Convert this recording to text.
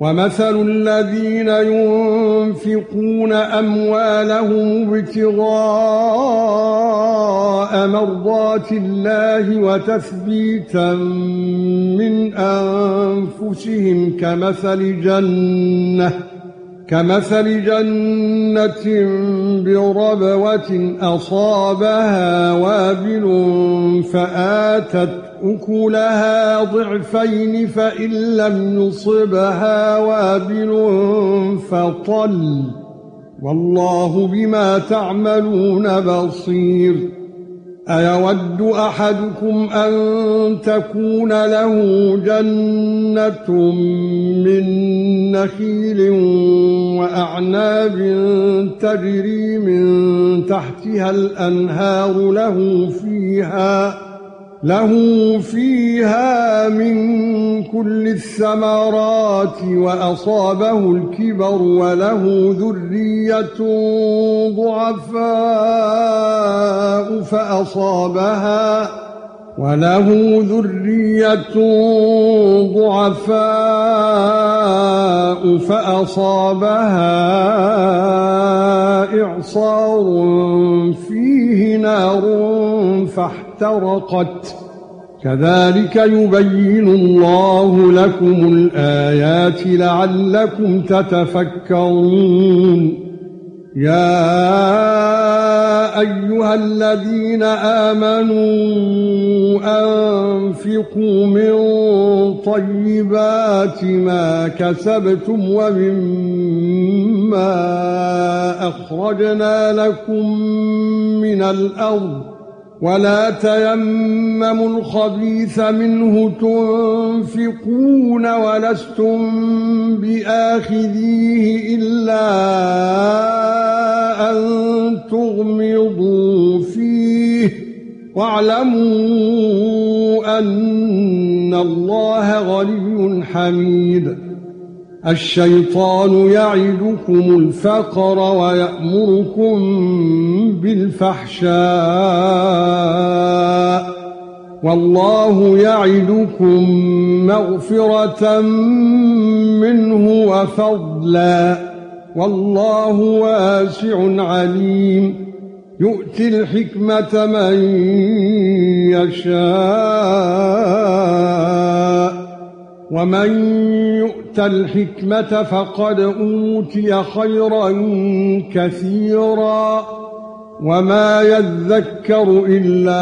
وَمَثَلُ الَّذِينَ يُنفِقُونَ أَمْوَالَهُمْ ابْتِغَاءَ مَرْضَاتِ اللَّهِ وَتَثْبِيتًا مِنْ أَنفُسِهِمْ كَمَثَلِ جَنَّةٍ كَمَثَلِ جَنَّةٍ بِرَبْوَةٍ أَصَابَهَا وَابِلٌ فَآتَتْ أكلها ضعفين فإن لم يصبها وابل فطل. والله بما تعملون بصير. أيود أحدكم أن تكون له جنة من نخيل وأعناب تجري من تحتها الأنهار له فيها له فيها من كل الثمرات وأصابه الكبر وله ذرية ضعفاء فأصابها وله ذرية ضعفاء فأصابها إعصار فيه نار فاحترقت. كذلك يبين الله لكم الآيات لعلكم تتفكرون. يا أيها الذين آمنوا أنفقوا من طيبات ما كسبتم ومما أخرجنا لكم من الأرض ولا تيمموا الخبيث منه تنفقون ولستم بآخذيه إلا أن تغمضوا فيه واعلموا ان الله غني حميد الشيطان يعدكم الفقر ويأمركم بالفحشاء والله يعدكم مغفرة منه وفضلا والله واسع عليم. يؤتي الحكمة من يشاء ومن يؤت الحكمة فقد أوتي خيرا كثيرا. وما يذكر إلا